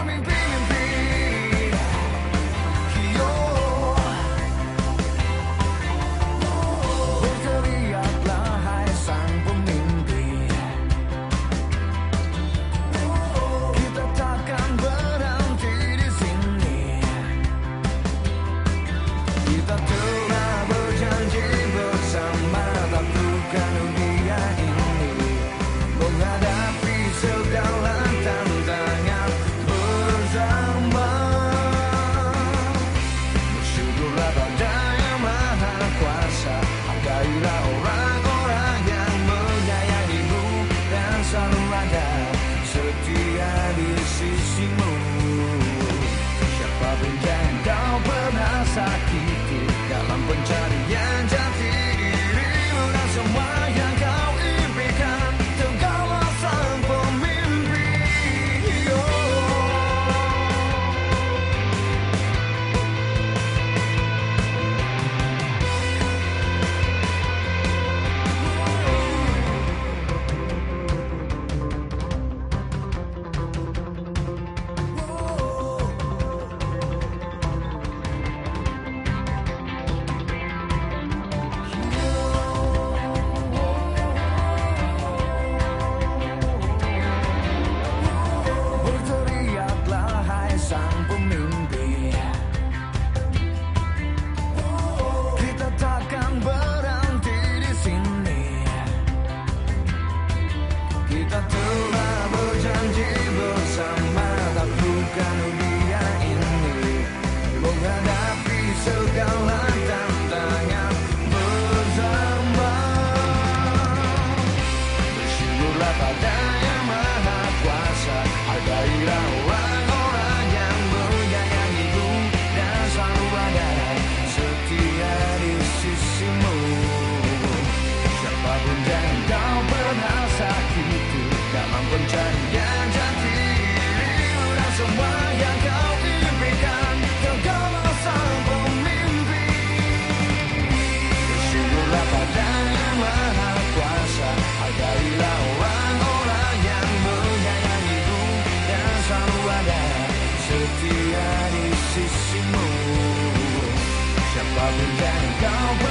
coming back. pencarian jati dirimu semua yang kau impikan Kau kau sang pemimpi Bersyukurlah pada yang maha kuasa Hargailah orang-orang yang menyayangimu Dan selalu ada setia di sisimu. Siapa pun yang kau